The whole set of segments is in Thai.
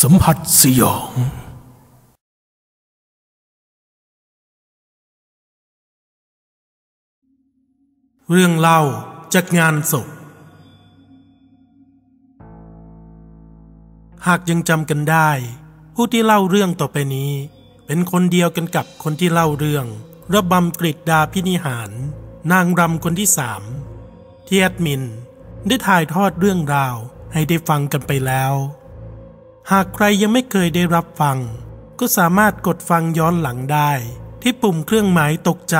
สัมผัสสยอง เรื่องเล่าจากงานศพ หากยังจำกันได้ ผู้ที่เล่าเรื่องต่อไปนี้ เป็นคนเดียวกันกับคนที่เล่าเรื่อง ระบำกริดดาพินิหาร นางรำคนที่สามที่แอดมิน ได้ถ่ายทอดเรื่องราวให้ได้ฟังกันไปแล้ว หากใครยังไม่เคยได้รับฟัง ก็สามารถกดฟังย้อนหลังได้ ที่ปุ่มเครื่องหมายตกใจ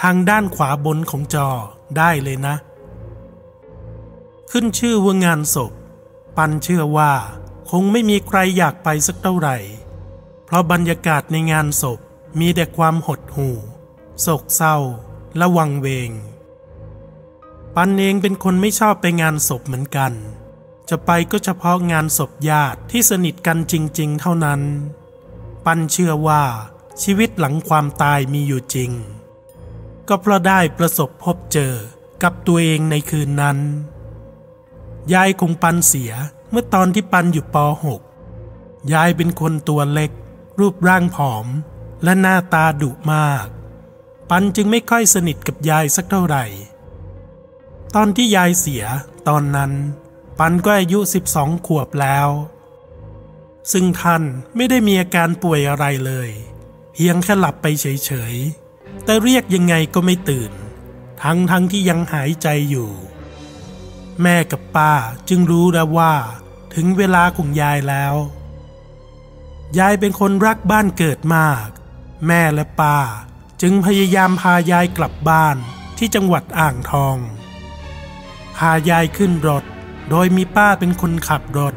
ทางด้านขวาบนของจอได้เลยนะ ขึ้นชื่อว่างานศพ ปันเชื่อว่า คงไม่มีใครอยากไปสักเท่าไหร่ เพราะบรรยากาศในงานศพมีแต่ความหดหู่โศกเศร้า และวังเวง ปันเองเป็นคนไม่ชอบไปงานศพเหมือนกัน จะไปก็เฉพาะงานศพญาติที่สนิทกันจริง ๆ เท่านั้น ปันเชื่อว่าชีวิตหลังความตายมีอยู่จริง ก็เพราะได้ประสบพบเจอกับตัวเองในคืนนั้น ยายคงปันเสียเมื่อตอนที่ปันอยู่ป .6 ยายเป็นคนตัวเล็ก รูปร่างผอม และหน้าตาดุมาก ปันจึงไม่ค่อยสนิทกับยายสักเท่าไหร่ ตอนที่ยายเสียตอนนั้น ปันก็อายุ 12 ขวบแล้ว ซึ่งท่านไม่ได้มีอาการป่วยอะไรเลย เพียงแค่หลับไปเฉยๆ แต่เรียกยังไงก็ไม่ตื่น ทั้งทั้งที่ยังหายใจอยู่ แม่กับป้าจึงรู้แล้วว่า ถึงเวลาของยายแล้ว ยายเป็นคนรักบ้านเกิดมาก แม่และป้าจึงพยายามพายายกลับบ้านที่จังหวัดอ่างทอง พายายขึ้นรถ โดยมีป้าเป็นคนขับรถ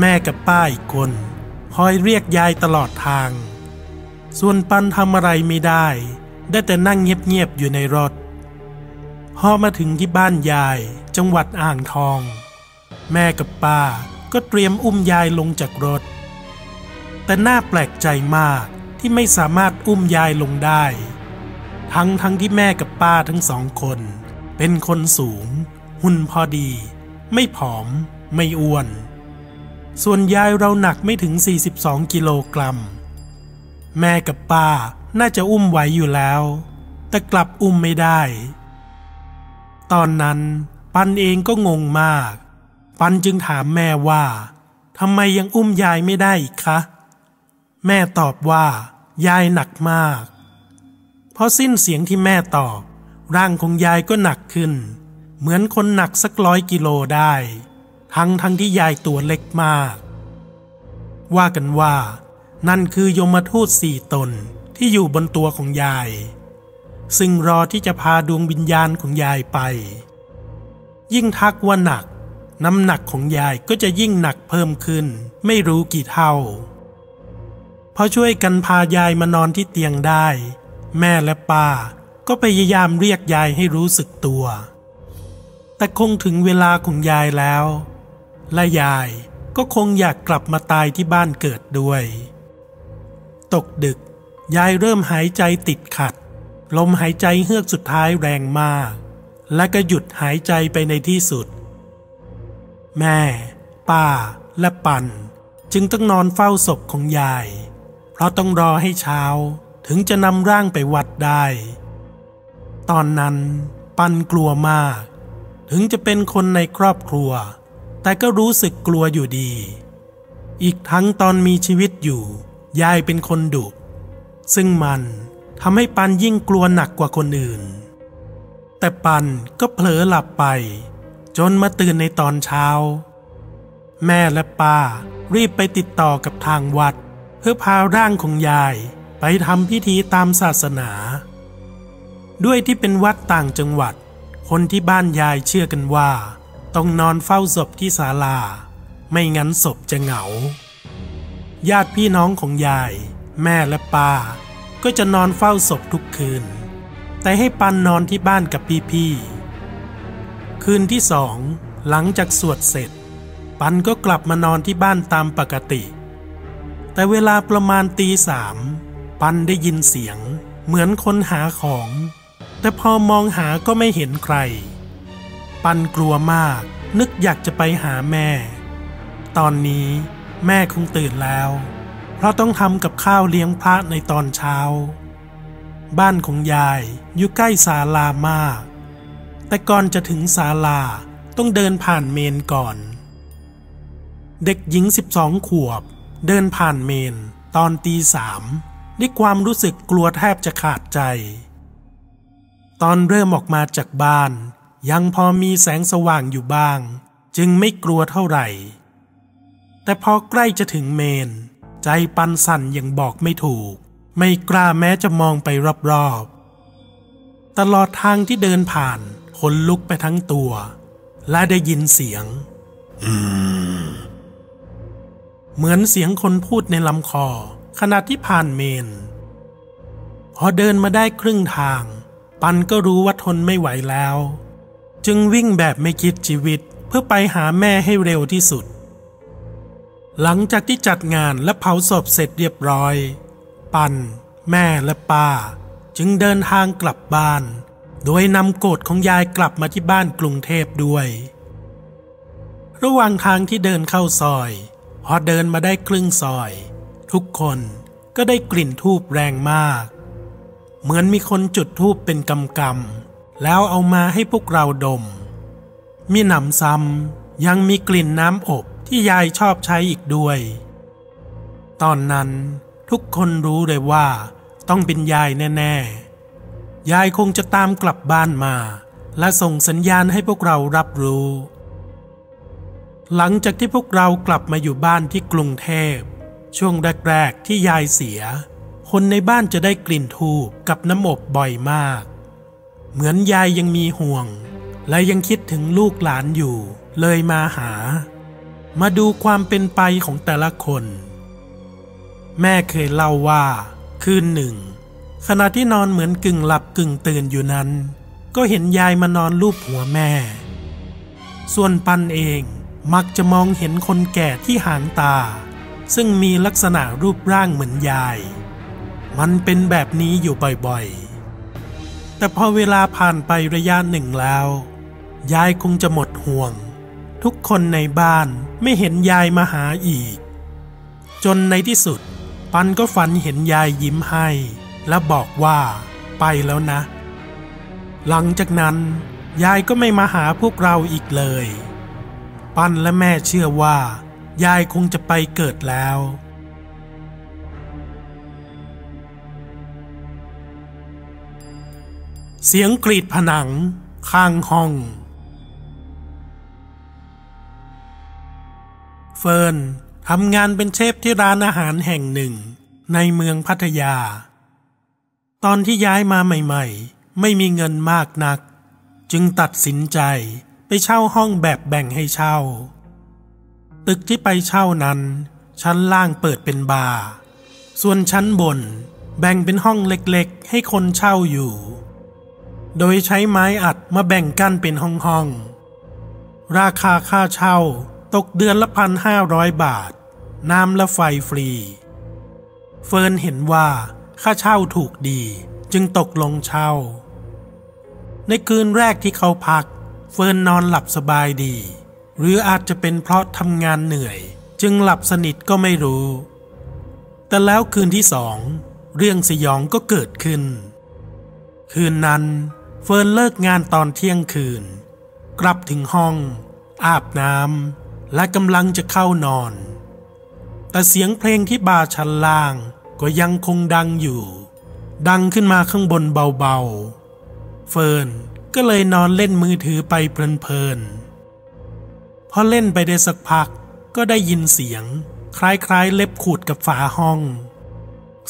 แม่กับป้าอีกคนคอยเรียกยายตลอดทาง ส่วนปันทำอะไรไม่ได้ ได้แต่นั่งเงียบๆอยู่ในรถ พอมาถึงที่บ้านยายจังหวัดอ่างทอง แม่กับป้าก็เตรียมอุ้มยายลงจากรถ แต่น่าแปลกใจมากที่ไม่สามารถอุ้มยายลงได้ ทั้งทั้งที่แม่กับป้าทั้งสองคน เป็นคนสูง หุ่นพอดี ไม่ผอม ไม่อ้วน ส่วนยายเราหนักไม่ถึง 42 กิโลกรัม แม่กับป้าน่าจะอุ้มไหวอยู่แล้ว แต่กลับอุ้มไม่ได้ ตอนนั้นปันเองก็งงมาก ปันจึงถามแม่ว่าทำไมยังอุ้มยายไม่ได้อีกคะ แม่ตอบว่า ยายหนักมาก เพราะสิ้นเสียงที่แม่ตอบ ร่างของยายก็หนักขึ้น เหมือนคนหนักสักร้อยกิโลได้ ทั้งทั้งที่ยายตัวเล็กมาก ว่ากันว่า นั่นคือยมทูตสี่ตนที่อยู่บนตัวของยาย ซึ่งรอที่จะพาดวงวิญญาณของยายไป ยิ่งทักว่าหนัก น้ำหนักของยายก็จะยิ่งหนักเพิ่มขึ้น ไม่รู้กี่เท่าพอช่วยกันพายายมานอนที่เตียงได้ แม่และป้าก็พยายามเรียกยายให้รู้สึกตัว แต่คงถึงเวลาของยายแล้ว และยายก็คงอยากกลับมาตายที่บ้านเกิดด้วย ตกดึก ยายเริ่มหายใจติดขัด ลมหายใจเฮือกสุดท้ายแรงมาก และก็หยุดหายใจไปในที่สุด แม่ ป้า และปันจึงต้องนอนเฝ้าศพของยาย เพราะต้องรอให้เช้าถึงจะนำร่างไปวัดได้ ตอนนั้นปันกลัวมาก ถึงจะเป็นคนในครอบครัว แต่ก็รู้สึกกลัวอยู่ดี อีกทั้งตอนมีชีวิตอยู่ ยายเป็นคนดุซึ่งมันทำให้ปันยิ่งกลัวหนักกว่าคนอื่น แต่ปันก็เผลอหลับไป จนมาตื่นในตอนเช้า แม่และป้ารีบไปติดต่อกับทางวัด เพื่อพาร่างของยายไปทำพิธีตามศาสนา ด้วยที่เป็นวัดต่างจังหวัด คนที่บ้านยายเชื่อกันว่า ต้องนอนเฝ้าศพที่ศาลา ไม่งั้นศพจะเหงา ญาติพี่น้องของยาย แม่และป้า ก็จะนอนเฝ้าศพทุกคืน แต่ให้ปันนอนที่บ้านกับพี่ๆคืนที่สองหลังจากสวดเสร็จ ปันก็กลับมานอนที่บ้านตามปกติ แต่เวลาประมาณตีสามปันได้ยินเสียง เหมือนคนหาของ แต่พอมองหาก็ไม่เห็นใคร ปันกลัวมากนึกอยากจะไปหาแม่ ตอนนี้แม่คงตื่นแล้ว เพราะต้องทำกับข้าวเลี้ยงพระในตอนเช้า บ้านของยายอยู่ใกล้ศาลามาก แต่ก่อนจะถึงศาลาต้องเดินผ่านเมนก่อน เด็กหญิงสิบสองขวบ เดินผ่านเมนตอนตีสามด้วยความรู้สึกกลัวแทบจะขาดใจ ตอนเริ่มออกมาจากบ้าน ยังพอมีแสงสว่างอยู่บ้าง จึงไม่กลัวเท่าไหร่ แต่พอใกล้จะถึงเมน ใจปันสั่นยังบอกไม่ถูก ไม่กล้าแม้จะมองไปรอบๆ ตลอดทางที่เดินผ่านขนลุกไปทั้งตัว และได้ยินเสียง เหมือนเสียงคนพูดในลำคอขณะที่ผ่านเมน พอเดินมาได้ครึ่งทาง ปันก็รู้ว่าทนไม่ไหวแล้ว จึงวิ่งแบบไม่คิดชีวิตเพื่อไปหาแม่ให้เร็วที่สุด หลังจากที่จัดงานและเผาศพเสร็จเรียบร้อย ปัน แม่และป้า จึงเดินทางกลับบ้าน โดยนำโกดของยายกลับมาที่บ้านกรุงเทพด้วย ระหว่างทางที่เดินเข้าซอย พอเดินมาได้ครึ่งซอย ทุกคนก็ได้กลิ่นทูบแรงมาก เหมือนมีคนจุดทูบเป็นกำกำแล้วเอามาให้พวกเราดม มีหนำซ้ำยังมีกลิ่นน้ำอบที่ยายชอบใช้อีกด้วย ตอนนั้นทุกคนรู้เลยว่าต้องเป็นยายแน่ ๆ ยายคงจะตามกลับบ้านมา และส่งสัญญาณให้พวกเรารับรู้ หลังจากที่พวกเรากลับมาอยู่บ้านที่กรุงเทพ ช่วงแรก ๆ ที่ยายเสีย คนในบ้านจะได้กลิ่นทูบกับน้ำอบบ่อยมาก เหมือนยายยังมีห่วง และยังคิดถึงลูกหลานอยู่ เลยมาหา มาดูความเป็นไปของแต่ละคน แม่เคยเล่าว่า คืนหนึ่ง ขณะที่นอนเหมือนกึ่งหลับกึ่งตื่นอยู่นั้น ก็เห็นยายมานอนลูบหัวแม่ ส่วนปันเองมักจะมองเห็นคนแก่ที่หางตา ซึ่งมีลักษณะรูปร่างเหมือนยาย มันเป็นแบบนี้อยู่บ่อยๆ แต่พอเวลาผ่านไประยะหนึ่งแล้ว ยายคงจะหมดห่วง ทุกคนในบ้านไม่เห็นยายมาหาอีก จนในที่สุด ปันก็ฝันเห็นยายยิ้มให้ และบอกว่าไปแล้วนะ หลังจากนั้นยายก็ไม่มาหาพวกเราอีกเลย ปันและแม่เชื่อว่า ยายคงจะไปเกิดแล้ว เสียงกรีดผนัง ข้างห้อง เฟิร์นทำงานเป็นเชฟที่ร้านอาหารแห่งหนึ่ง ในเมืองพัทยา ตอนที่ย้ายมาใหม่ๆ ไม่มีเงินมากนัก จึงตัดสินใจไปเช่าห้องแบบแบ่งให้เช่า ตึกที่ไปเช่านั้น ชั้นล่างเปิดเป็นบาร์ส่วนชั้นบนแบ่งเป็นห้องเล็กๆ ให้คนเช่าอยู่ โดยใช้ไม้อัดมาแบ่งกั้นเป็นห้องๆ ราคาค่าเช่าตกเดือนละพันห้าร้อยบาท น้ำและไฟฟรี เฟิร์นเห็นว่าค่าเช่าถูกดีจึงตกลงเช่า ในคืนแรกที่เขาพัก เฟิร์นนอนหลับสบายดี หรืออาจจะเป็นเพราะทำงานเหนื่อย จึงหลับสนิทก็ไม่รู้ แต่แล้วคืนที่สอง เรื่องสยองก็เกิดขึ้น คืนนั้น เฟิร์นเลิกงานตอนเที่ยงคืน กลับถึงห้อง อาบน้ำและกำลังจะเข้านอน แต่เสียงเพลงที่บาร์ชั้นล่างก็ยังคงดังอยู่ ดังขึ้นมาข้างบนเบาๆ เฟิร์นก็เลยนอนเล่นมือถือไปเพลินๆพอเล่นไปได้สักพักก็ได้ยินเสียง คล้ายๆ เล็บขูดกับฝาห้อง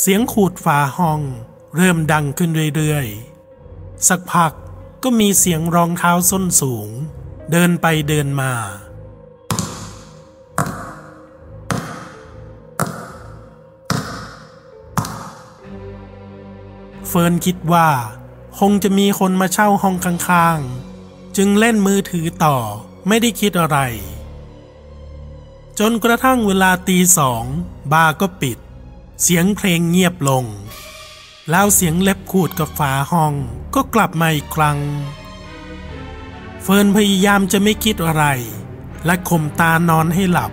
เสียงขูดฝาห้อง เริ่มดังขึ้นเรื่อยๆ สักพักก็มีเสียงรองเท้าส้นสูง เดินไปเดินมา เฟิร์นคิดว่า คงจะมีคนมาเช่าห้องข้างๆ จึงเล่นมือถือต่อไม่ได้คิดอะไร จนกระทั่งเวลาตีสองบาร์ก็ปิด เสียงเพลงเงียบลง แล้วเสียงเล็บขูดกับฝาห้อง ก็กลับมาอีกครั้ง เฟิร์นพยายามจะไม่คิดอะไร และข่มตานอนให้หลับ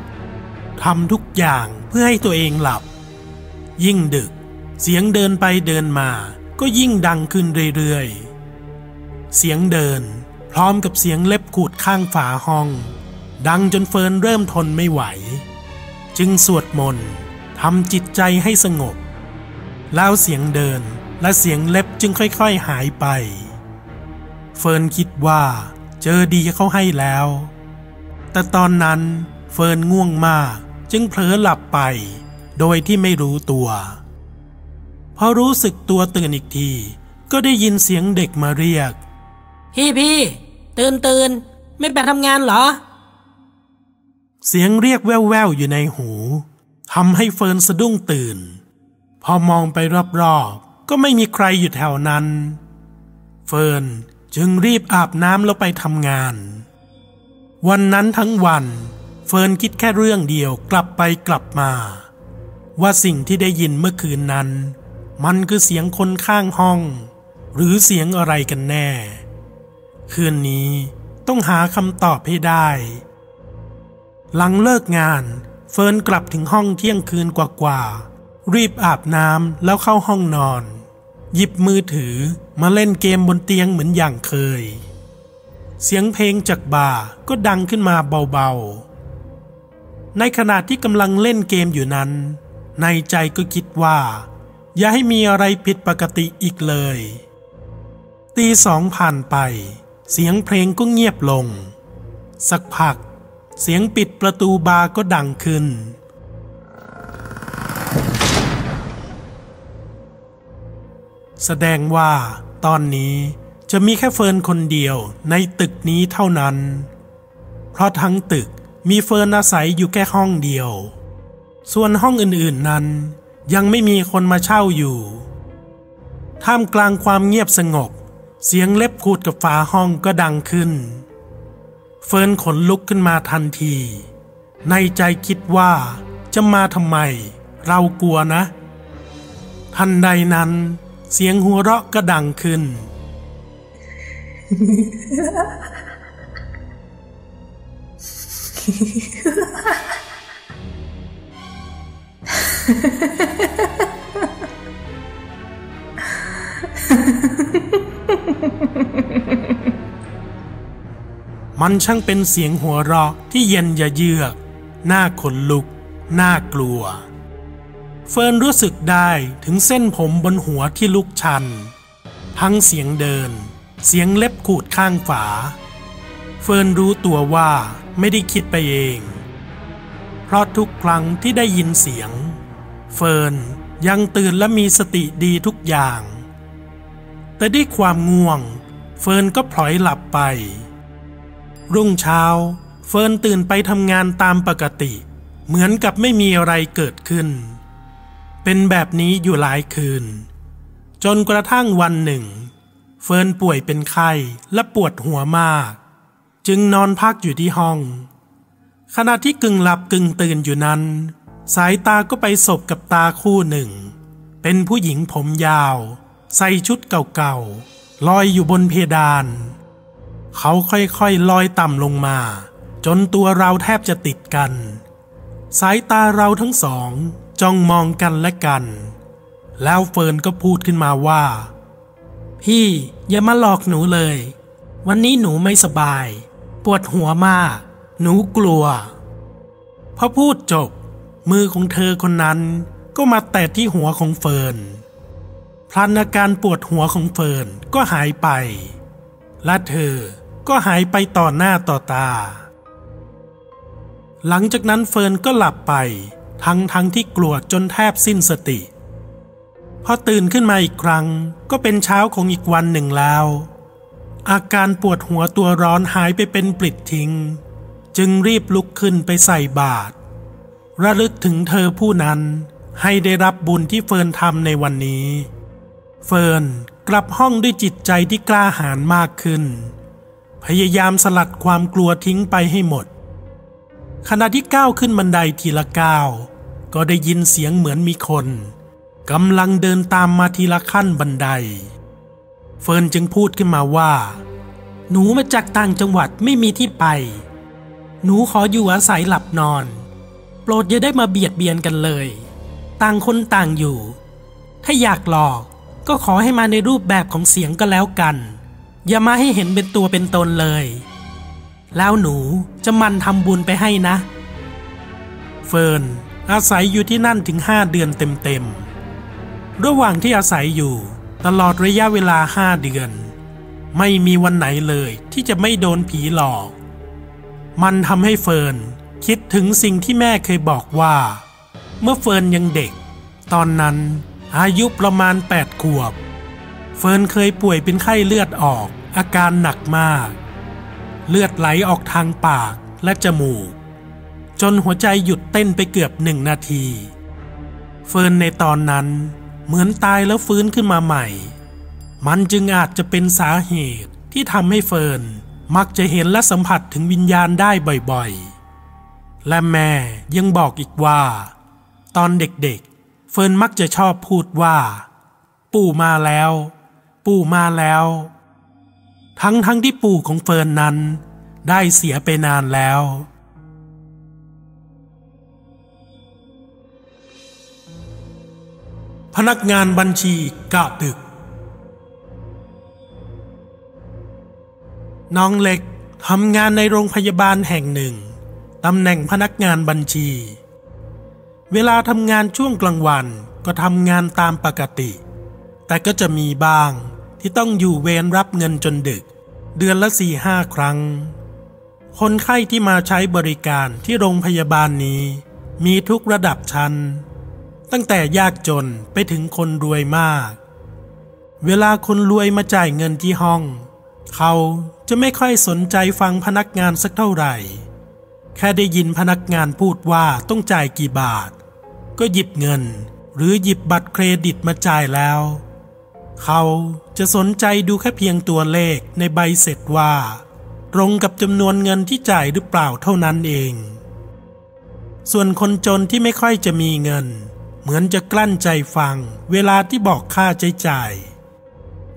ทำทุกอย่างเพื่อให้ตัวเองหลับ ยิ่งดึก เสียงเดินไปเดินมาก็ยิ่งดังขึ้นเรื่อยๆ เสียงเดิน พร้อมกับเสียงเล็บขูดข้างฝาห้อง ดังจนเฟิร์นเริ่มทนไม่ไหว จึงสวดมนต์ทำจิตใจให้สงบ แล้วเสียงเดิน และเสียงเล็บจึงค่อยๆหายไป เฟิร์นคิดว่าเจอดีเขาให้แล้ว แต่ตอนนั้นเฟิร์นง่วงมากจึงเผลอหลับไป โดยที่ไม่รู้ตัว พอรู้สึกตัวตื่นอีกที ก็ได้ยินเสียงเด็กมาเรียก พี่พี่ตื่นตื่นไม่ไปทำงานเหรอ เสียงเรียกแว่วๆอยู่ในหูทำให้เฟิร์นสะดุ้งตื่น พอมองไปรอบๆ ก็ไม่มีใครอยู่แถวนั้น เฟิร์นจึงรีบอาบน้ำแล้วไปทำงาน วันนั้นทั้งวัน เฟิร์นคิดแค่เรื่องเดียวกลับไปกลับมา ว่าสิ่งที่ได้ยินเมื่อคืนนั้น มันคือเสียงคนข้างห้อง หรือเสียงอะไรกันแน่ คืนนี้ต้องหาคำตอบให้ได้ หลังเลิกงาน เฟิร์นกลับถึงห้องเที่ยงคืนกว่าๆ รีบอาบน้ำแล้วเข้าห้องนอน หยิบมือถือมาเล่นเกมบนเตียงเหมือนอย่างเคย เสียงเพลงจากบาร์ก็ดังขึ้นมาเบาๆ ในขณะที่กำลังเล่นเกมอยู่นั้น ในใจก็คิดว่า อย่าให้มีอะไรผิดปกติอีกเลย ตีสองผ่านไป เสียงเพลงก็เงียบลง สักพัก เสียงปิดประตูบาร์ก็ดังขึ้น แสดงว่าตอนนี้จะมีแค่เฟิร์นคนเดียวในตึกนี้เท่านั้น เพราะทั้งตึกมีเฟิร์นอาศัยอยู่แค่ห้องเดียว ส่วนห้องอื่นๆนั้น ยังไม่มีคนมาเช่าอยู่ ท่ามกลางความเงียบสงบ เสียงเล็บขูดกับฝาห้องก็ดังขึ้น เฟิร์นขนลุกขึ้นมาทันที ในใจคิดว่าจะมาทำไม เรากลัวนะ ทันใดนั้น เสียงหัวเราะก็ดังขึ้น มันช่างเป็นเสียงหัวเราะที่เย็นยะเยือกน่าขนลุก น่ากลัว เฟิร์นรู้สึกได้ถึงเส้นผมบนหัวที่ลุกชัน ทั้งเสียงเดิน เสียงเล็บขูดข้างฝา เฟิร์นรู้ตัวว่าไม่ได้คิดไปเอง เพราะทุกครั้งที่ได้ยินเสียง เฟิร์นยังตื่นและมีสติดีทุกอย่าง แต่ด้วยความง่วง เฟิร์นก็พลอยหลับไป รุ่งเช้า เฟิร์นตื่นไปทำงานตามปกติ เหมือนกับไม่มีอะไรเกิดขึ้น เป็นแบบนี้อยู่หลายคืน จนกระทั่งวันหนึ่ง เฟิร์นป่วยเป็นไข้และปวดหัวมาก จึงนอนพักอยู่ที่ห้อง ขณะที่กึ่งหลับกึ่งตื่นอยู่นั้น สายตาก็ไปสบกับตาคู่หนึ่ง เป็นผู้หญิงผมยาว ใส่ชุดเก่าๆลอยอยู่บนเพดาน เขาค่อยๆลอยต่ำลงมา จนตัวเราแทบจะติดกัน สายตาเราทั้งสอง จ้องมองกันและกัน แล้วเฟิร์นก็พูดขึ้นมาว่า พี่อย่ามาหลอกหนูเลย วันนี้หนูไม่สบาย ปวดหัวมาก หนูกลัว พอพูดจบ มือของเธอคนนั้นก็มาแตะที่หัวของเฟิร์นพลันอาการปวดหัวของเฟิร์นก็หายไป และเธอก็หายไปต่อหน้าต่อตา หลังจากนั้นเฟิร์นก็หลับไป ทั้งทั้งที่กลัวจนแทบสิ้นสติ พอตื่นขึ้นมาอีกครั้ง ก็เป็นเช้าของอีกวันหนึ่งแล้ว อาการปวดหัวตัวร้อนหายไปเป็นปลิดทิ้ง จึงรีบลุกขึ้นไปใส่บาตรระลึกถึงเธอผู้นั้นให้ได้รับบุญที่เฟิร์นทำในวันนี้ เฟิร์นกลับห้องด้วยจิตใจที่กล้าหาญมากขึ้น พยายามสลัดความกลัวทิ้งไปให้หมด ขณะที่ก้าวขึ้นบันไดทีละก้าว ก็ได้ยินเสียงเหมือนมีคนกำลังเดินตามมาทีละขั้นบันได เฟิร์นจึงพูดขึ้นมาว่า หนูมาจากต่างจังหวัดไม่มีที่ไป หนูขออยู่อาศัยหลับนอน โปรดอย่าได้มาเบียดเบียนกันเลย ต่างคนต่างอยู่ ถ้าอยากหลอกก็ขอให้มาในรูปแบบของเสียงก็แล้วกัน อย่ามาให้เห็นเป็นตัวเป็นตนเลย แล้วหนูจะมันทำบุญไปให้นะ เฟิร์น อาศัยอยู่ที่นั่นถึงห้าเดือนเต็มๆ ระหว่างที่อาศัยอยู่ตลอดระยะเวลาห้าเดือน ไม่มีวันไหนเลยที่จะไม่โดนผีหลอก มันทำให้เฟิร์นคิดถึงสิ่งที่แม่เคยบอกว่า เมื่อเฟิร์นยังเด็ก ตอนนั้นอายุประมาณแปดขวบ เฟิร์นเคยป่วยเป็นไข้เลือดออกอาการหนักมาก เลือดไหลออกทางปากและจมูก จนหัวใจหยุดเต้นไปเกือบหนึ่งนาที เฟิร์นในตอนนั้นเหมือนตายแล้วฟื้นขึ้นมาใหม่ มันจึงอาจจะเป็นสาเหตุที่ทำให้เฟิร์นมักจะเห็นและสัมผัสถึงวิญญาณได้บ่อยๆ และแม่ยังบอกอีกว่า ตอนเด็กๆ เฟิร์นมักจะชอบพูดว่า ปู่มาแล้ว ปู่มาแล้ว ทั้งทั้งที่ปู่ของเฟิร์นนั้น ได้เสียไปนานแล้ว พนักงานบัญชีกะดึก น้องเล็กทำงานในโรงพยาบาลแห่งหนึ่ง ตำแหน่งพนักงานบัญชี เวลาทำงานช่วงกลางวันก็ทำงานตามปกติ แต่ก็จะมีบ้างที่ต้องอยู่เวรรับเงินจนดึก เดือนละสี่ห้าครั้ง คนไข้ที่มาใช้บริการที่โรงพยาบาลนี้ มีทุกระดับชั้น ตั้งแต่ยากจนไปถึงคนรวยมาก เวลาคนรวยมาจ่ายเงินที่ห้อง เขาจะไม่ค่อยสนใจฟังพนักงานสักเท่าไหร่ แค่ได้ยินพนักงานพูดว่าต้องจ่ายกี่บาท ก็หยิบเงินหรือหยิบบัตรเครดิตมาจ่ายแล้ว เขาจะสนใจดูแค่เพียงตัวเลขในใบเสร็จว่า ตรงกับจำนวนเงินที่จ่ายหรือเปล่าเท่านั้นเอง ส่วนคนจนที่ไม่ค่อยจะมีเงิน เหมือนจะกลั้นใจฟัง เวลาที่บอกค่าใช้จ่าย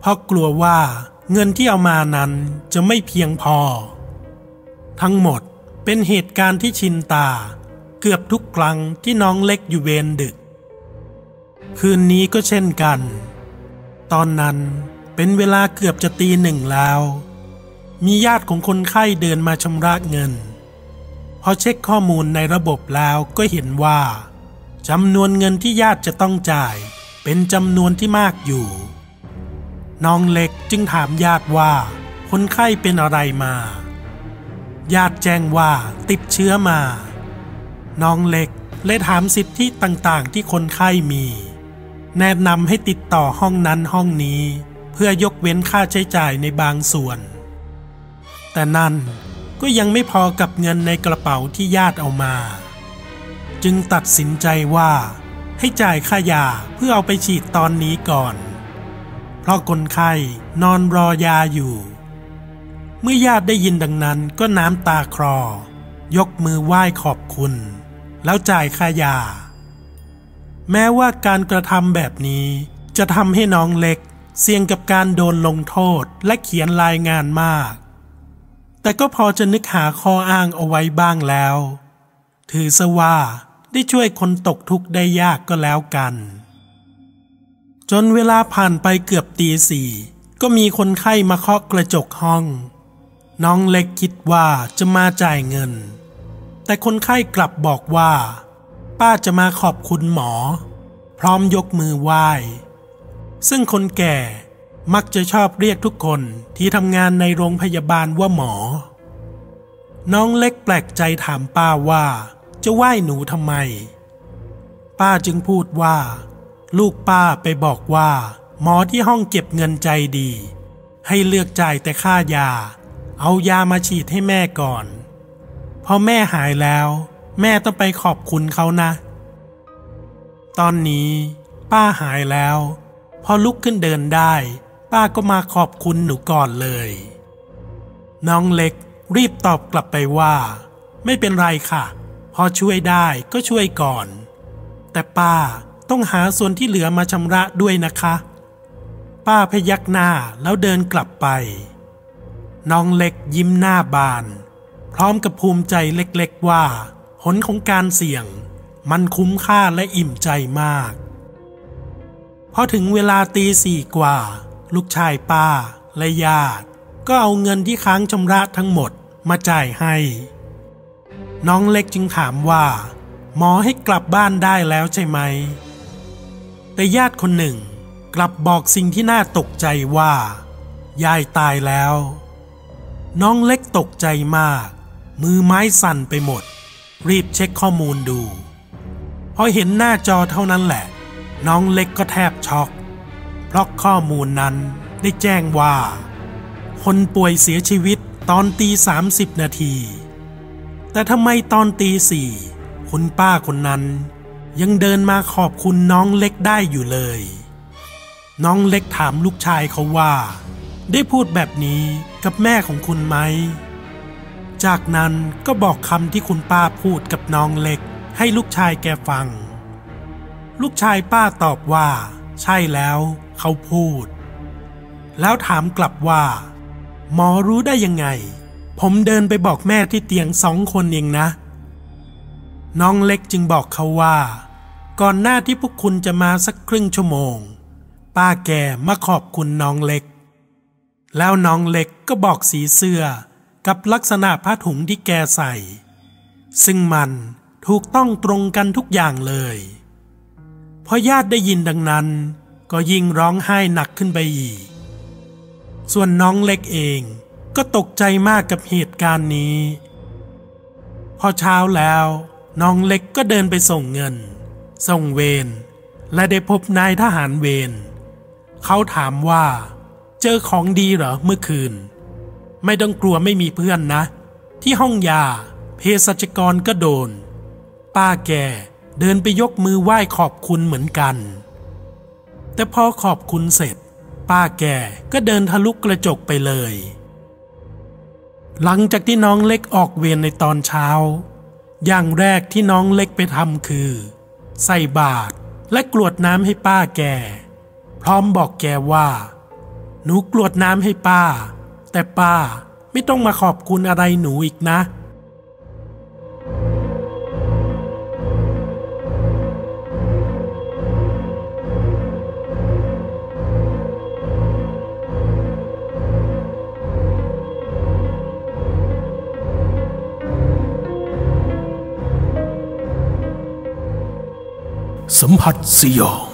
เพราะกลัวว่าเงินที่เอามานั้นจะไม่เพียงพอ ทั้งหมดเป็นเหตุการณ์ที่ชินตา เกือบทุกครั้งที่น้องเล็กอยู่เวรดึก คืนนี้ก็เช่นกัน ตอนนั้นเป็นเวลาเกือบจะตีหนึ่งแล้ว มีญาติของคนไข้เดินมาชำระเงิน พอเช็คข้อมูลในระบบแล้วก็เห็นว่า จำนวนเงินที่ญาติจะต้องจ่าย เป็นจำนวนที่มากอยู่ น้องเล็กจึงถามญาติว่า คนไข้เป็นอะไรมา ญาติแจ้งว่าติดเชื้อมา น้องเล็กเลยถามสิทธิต่างๆ ที่คนไข้มี แนะนำให้ติดต่อห้องนั้นห้องนี้ เพื่อยกเว้นค่าใช้จ่ายในบางส่วน แต่นั่นก็ยังไม่พอกับเงินในกระเป๋าที่ญาติเอามา จึงตัดสินใจว่า ให้จ่ายค่ายาเพื่อเอาไปฉีดตอนนี้ก่อน เพราะคนไข้นอนรอยาอยู่ เมื่อญาติได้ยินดังนั้นก็น้ำตาคลอยกมือไหว้ขอบคุณ แล้วจ่ายค่ายา แม้ว่าการกระทำแบบนี้จะทำให้น้องเล็กเสี่ยงกับการโดนลงโทษและเขียนรายงานมาก แต่ก็พอจะนึกหาข้ออ้างเอาไว้บ้างแล้ว ถือซะว่า ได้ช่วยคนตกทุกข์ได้ยากก็แล้วกัน จนเวลาผ่านไปเกือบตีสี่ก็มีคนไข้มาเคาะกระจกห้อง น้องเล็กคิดว่าจะมาจ่ายเงิน แต่คนไข้กลับบอกว่า ป้าจะมาขอบคุณหมอ พร้อมยกมือไหว้ ซึ่งคนแก่มักจะชอบเรียกทุกคนที่ทำงานในโรงพยาบาลว่าหมอ น้องเล็กแปลกใจถามป้าว่า จะไหว้หนูทำไม ป้าจึงพูดว่า ลูกป้าไปบอกว่า หมอที่ห้องเก็บเงินใจดี ให้เลือกจ่ายแต่ค่ายา เอายามาฉีดให้แม่ก่อน พอแม่หายแล้ว แม่ต้องไปขอบคุณเขานะ ตอนนี้ ป้าหายแล้ว พอลุกขึ้นเดินได้ ป้าก็มาขอบคุณหนูก่อนเลย น้องเล็กรีบตอบกลับไปว่า ไม่เป็นไรค่ะ พอช่วยได้ก็ช่วยก่อน แต่ป้าต้องหาส่วนที่เหลือมาชำระด้วยนะคะ ป้าพยักหน้าแล้วเดินกลับไป น้องเล็กยิ้มหน้าบาน พร้อมกับภูมิใจเล็กๆว่า ผลของการเสี่ยง มันคุ้มค่าและอิ่มใจมากพอถึงเวลาตีสี่กว่า ลูกชายป้าและญาติ ก็เอาเงินที่ค้างชำระทั้งหมดมาจ่ายให้ น้องเล็กจึงถามว่า หมอให้กลับบ้านได้แล้วใช่ไหม แต่ญาติคนหนึ่งกลับบอกสิ่งที่น่าตกใจว่า ยายตายแล้ว น้องเล็กตกใจมาก มือไม้สั่นไปหมด รีบเช็คข้อมูลดู พอเห็นหน้าจอเท่านั้นแหละ น้องเล็กก็แทบช็อก เพราะข้อมูลนั้นได้แจ้งว่า คนป่วยเสียชีวิตตอนตีสามสิบนาที แต่ทำไมตอนตีสี่คุณป้าคนนั้น ยังเดินมาขอบคุณน้องเล็กได้อยู่เลย น้องเล็กถามลูกชายเขาว่า ได้พูดแบบนี้กับแม่ของคุณไหม จากนั้นก็บอกคำที่คุณป้าพูดกับน้องเล็ก ให้ลูกชายแกฟัง ลูกชายป้าตอบว่า ใช่แล้วเขาพูด แล้วถามกลับว่า หมอรู้ได้ยังไง ผมเดินไปบอกแม่ที่เตียงสองคนเองนะ น้องเล็กจึงบอกเขาว่า ก่อนหน้าที่พวกคุณจะมาสักครึ่งชั่วโมง ป้าแกมาขอบคุณน้องเล็ก แล้วน้องเล็กก็บอกสีเสื้อกับลักษณะผ้าถุงที่แกใส่ ซึ่งมันถูกต้องตรงกันทุกอย่างเลยพอญาติได้ยินดังนั้น ก็ยิ่งร้องไห้หนักขึ้นไปอีก ส่วนน้องเล็กเอง ก็ตกใจมากกับเหตุการณ์นี้ พอเช้าแล้วน้องเล็กก็เดินไปส่งเงิน ส่งเวรและได้พบนายทหารเวรเขาถามว่า เจอของดีเหรอเมื่อคืน ไม่ต้องกลัวไม่มีเพื่อนนะ ที่ห้องยาเภสัชกรก็โดน ป้าแกเดินไปยกมือไหว้ขอบคุณเหมือนกัน แต่พอขอบคุณเสร็จ ป้าแกก็เดินทะลุกระจกไปเลย หลังจากที่น้องเล็กออกเวรในตอนเช้า อย่างแรกที่น้องเล็กไปทำคือ ใส่บาตรและกรวดน้ำให้ป้าแก พร้อมบอกแกว่า หนูกรวดน้ำให้ป้า แต่ป้าไม่ต้องมาขอบคุณอะไรหนูอีกนะ สัมผัสสยอง